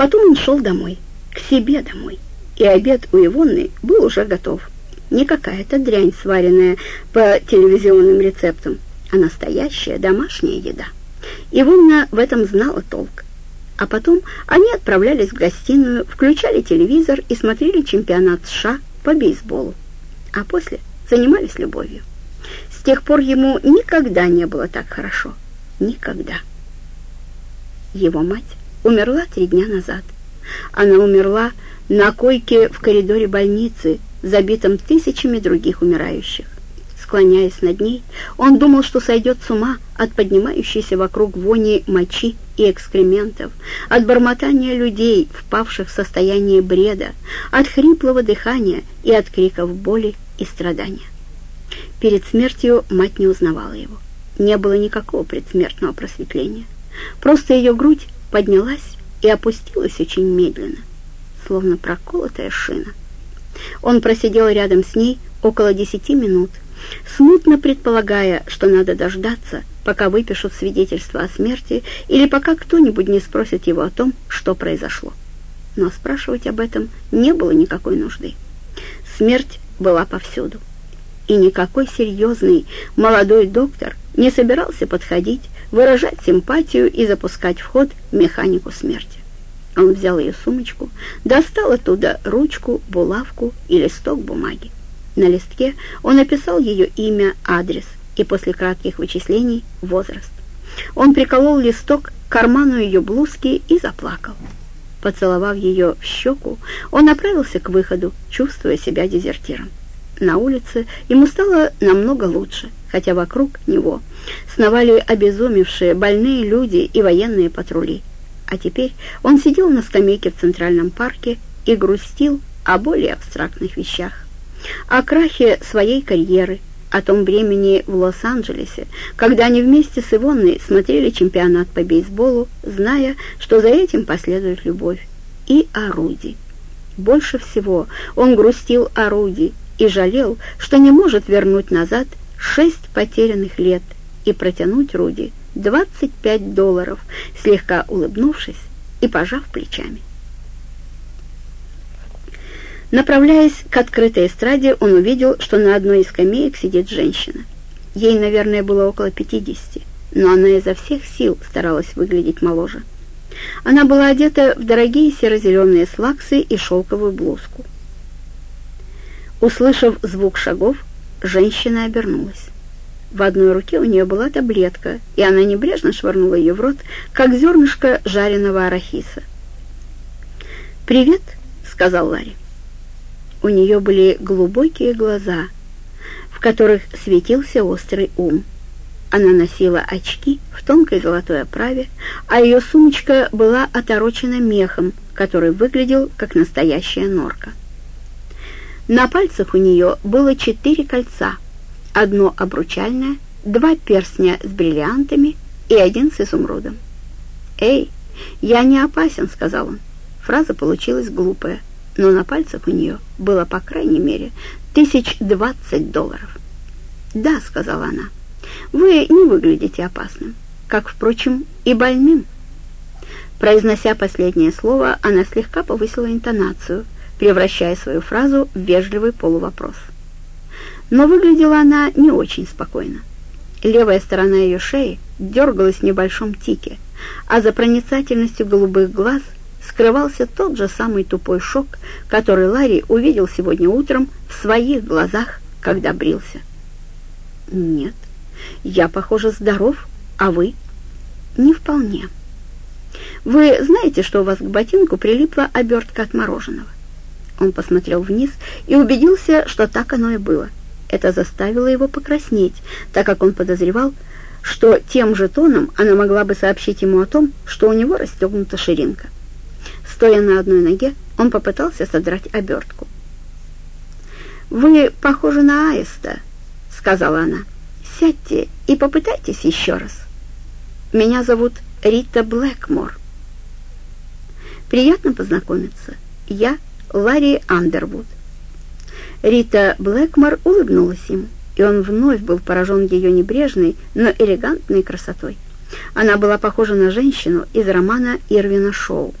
Потом он шел домой, к себе домой, и обед у Ивонны был уже готов. Не какая-то дрянь, сваренная по телевизионным рецептам, а настоящая домашняя еда. Ивонна в этом знала толк. А потом они отправлялись в гостиную, включали телевизор и смотрели чемпионат США по бейсболу. А после занимались любовью. С тех пор ему никогда не было так хорошо. Никогда. Его мать умерла три дня назад. Она умерла на койке в коридоре больницы, забитом тысячами других умирающих. Склоняясь над ней, он думал, что сойдет с ума от поднимающейся вокруг вони мочи и экскрементов, от бормотания людей, впавших в состояние бреда, от хриплого дыхания и от криков боли и страдания. Перед смертью мать не узнавала его. Не было никакого предсмертного просветления. Просто ее грудь поднялась и опустилась очень медленно, словно проколотая шина. Он просидел рядом с ней около десяти минут, смутно предполагая, что надо дождаться, пока выпишут свидетельство о смерти или пока кто-нибудь не спросит его о том, что произошло. Но спрашивать об этом не было никакой нужды. Смерть была повсюду. И никакой серьезный молодой доктор не собирался подходить, выражать симпатию и запускать в ход механику смерти. Он взял ее сумочку, достал оттуда ручку, булавку и листок бумаги. На листке он написал ее имя, адрес и после кратких вычислений возраст. Он приколол листок к карману ее блузки и заплакал. Поцеловав ее в щеку, он направился к выходу, чувствуя себя дезертиром. На улице ему стало намного лучше, хотя вокруг него сновали обезумевшие, больные люди и военные патрули. А теперь он сидел на скамейке в Центральном парке и грустил о более абстрактных вещах. О крахе своей карьеры, о том времени в Лос-Анджелесе, когда они вместе с Ивонной смотрели чемпионат по бейсболу, зная, что за этим последует любовь, и о Руди. Больше всего он грустил о Руди, и жалел, что не может вернуть назад шесть потерянных лет и протянуть Руди 25 долларов, слегка улыбнувшись и пожав плечами. Направляясь к открытой эстраде, он увидел, что на одной из скамеек сидит женщина. Ей, наверное, было около 50, но она изо всех сил старалась выглядеть моложе. Она была одета в дорогие серо-зеленые слаксы и шелковую блузку. Услышав звук шагов, женщина обернулась. В одной руке у нее была таблетка, и она небрежно швырнула ее в рот, как зернышко жареного арахиса. «Привет», — сказал Ларри. У нее были глубокие глаза, в которых светился острый ум. Она носила очки в тонкой золотой оправе, а ее сумочка была оторочена мехом, который выглядел как настоящая норка. На пальцах у нее было четыре кольца, одно обручальное, два перстня с бриллиантами и один с изумрудом. «Эй, я не опасен», — сказал он. Фраза получилась глупая, но на пальцах у нее было, по крайней мере, тысяч двадцать долларов. «Да», — сказала она, — «вы не выглядите опасным, как, впрочем, и больным». Произнося последнее слово, она слегка повысила интонацию — превращая свою фразу в вежливый полувопрос. Но выглядела она не очень спокойно. Левая сторона ее шеи дергалась в небольшом тике, а за проницательностью голубых глаз скрывался тот же самый тупой шок, который Ларри увидел сегодня утром в своих глазах, когда брился. «Нет, я, похоже, здоров, а вы?» «Не вполне. Вы знаете, что у вас к ботинку прилипла обертка от мороженого?» Он посмотрел вниз и убедился, что так оно и было. Это заставило его покраснеть, так как он подозревал, что тем же тоном она могла бы сообщить ему о том, что у него расстегнута ширинка. Стоя на одной ноге, он попытался содрать обертку. «Вы похожи на аиста», — сказала она. «Сядьте и попытайтесь еще раз. Меня зовут Рита Блэкмор. Приятно познакомиться. Я Ларри Андервуд. Рита Блэкмор улыбнулась ему, и он вновь был поражен ее небрежной, но элегантной красотой. Она была похожа на женщину из романа Ирвина Шоу.